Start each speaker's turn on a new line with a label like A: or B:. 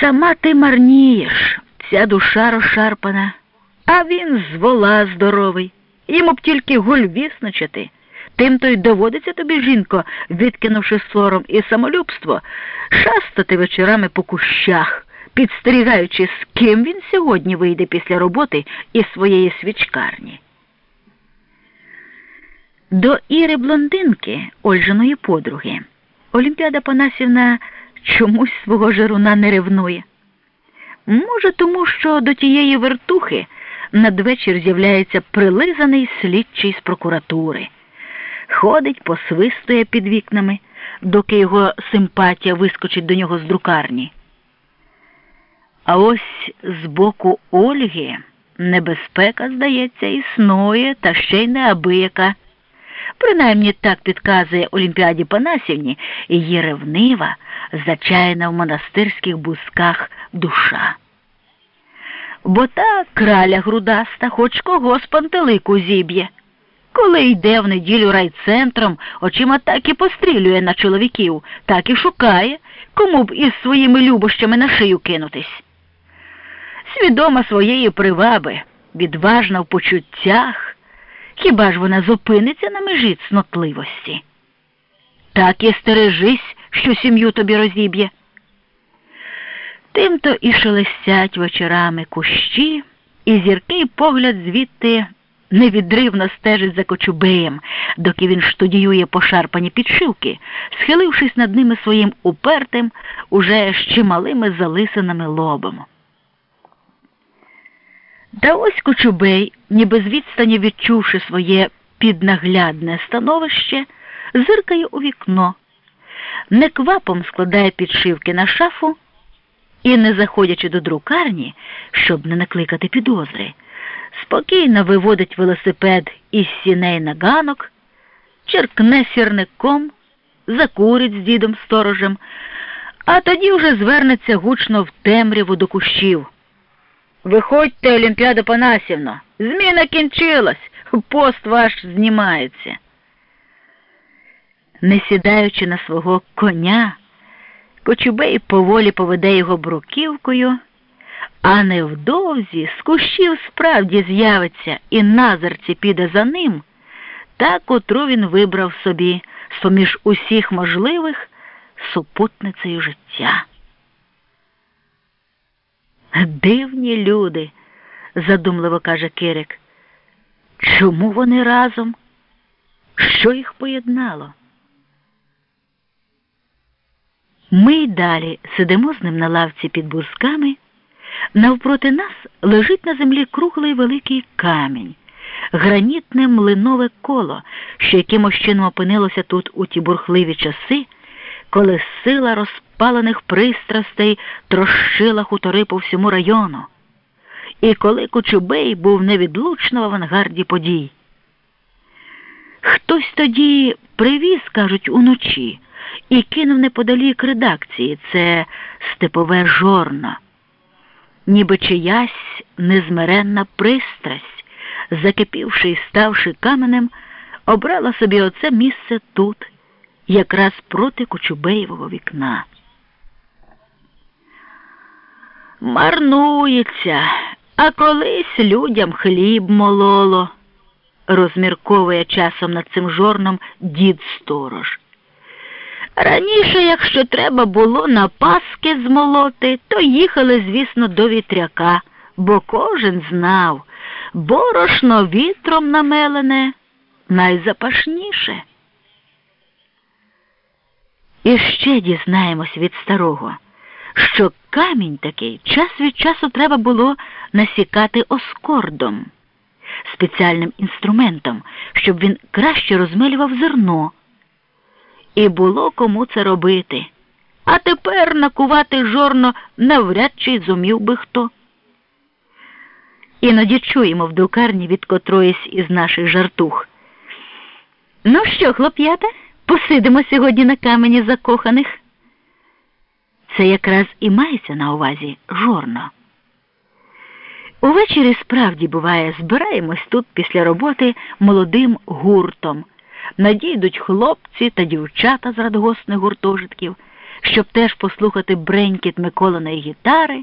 A: Сама ти марнієш, вся душа розшарпана, а він з вола здоровий. Йому б тільки гуль вісничати. Тим то й доводиться тобі, жінко, відкинувши сором і самолюбство, шастати вечорами по кущах, підстерігаючи, з ким він сьогодні вийде після роботи із своєї свічкарні. До Іри блондинки, Ольжиної подруги, Олімпіада Панасівна чомусь свого жаруна не ревнує. Може, тому що до тієї вертухи надвечір з'являється прилизаний слідчий з прокуратури, ходить, посвистує під вікнами, доки його симпатія вискочить до нього з друкарні. А ось з боку Ольги небезпека, здається, існує, та ще й неабияка. Принаймні так підказує Олімпіаді Панасівні її ревнива, зачаяна в монастирських бусках душа. Бо та краля грудаста, хоч кого з пантелику зіб'є. Коли йде в неділю райцентром, очима так і пострілює на чоловіків, так і шукає, кому б із своїми любощами на шию кинутись. Свідома своєї приваби, відважна в почуттях. Хіба ж вона зупиниться на межі цнотливості? Так і стережись, що сім'ю тобі розіб'є. Тимто і шелестять вечорами кущі, і зіркий погляд звідти невідривно стежить за кочубеєм, доки він штудіює пошарпані підшивки, схилившись над ними своїм упертим, уже з чималими залисинами лобом. Та ось Кочубей, ніби з відстані відчувши своє піднаглядне становище, зиркає у вікно, неквапом складає підшивки на шафу і, не заходячи до друкарні, щоб не накликати підозри, спокійно виводить велосипед із сіней на ганок, черкне сірником, закурить з дідом сторожем, а тоді вже звернеться гучно в темряву до кущів. Виходьте, Олімпіада Панасівна, зміна кінчилась, пост ваш знімається. Не сідаючи на свого коня, Кочубей поволі поведе його бруківкою, а невдовзі з кущів справді з'явиться і назерці піде за ним, та котру він вибрав собі з поміж усіх можливих супутницею життя. Дивні люди, задумливо каже Кирик. Чому вони разом? Що їх поєднало? Ми й далі сидимо з ним на лавці під бузками. Навпроти нас лежить на землі круглий великий камінь, гранітне млинове коло, що якимось чином опинилося тут у ті бурхливі часи, коли сила розпалених пристрастей трощила хутори по всьому району, і коли Кочубей був невідлучно в авангарді подій. Хтось тоді привіз, кажуть, уночі і кинув неподалік редакції. Це степове жорно, ніби чиясь незмиренна пристрасть, закипівши і ставши каменем, обрала собі оце місце тут, якраз проти Кочубеєвого вікна. Марнується, а колись людям хліб мололо, розмірковує часом над цим жорном дід сторож. Раніше, якщо треба було на паски змолоти, то їхали, звісно, до вітряка, бо кожен знав, борошно вітром намелене найзапашніше. І ще дізнаємось від старого, що камінь такий час від часу треба було насікати оскордом, спеціальним інструментом, щоб він краще розмелював зерно. І було кому це робити. А тепер накувати жорно навряд чи зумів би хто. Іноді чуємо в друкарні від котроїсь із наших жартух. Ну що, хлоп'ята, посидимо сьогодні на камені закоханих? Це якраз і мається на увазі жорно. Увечері справді буває, збираємось тут після роботи молодим гуртом. Надійдуть хлопці та дівчата з радгосних гуртожитків, щоб теж послухати бренькіт Миколиної гітари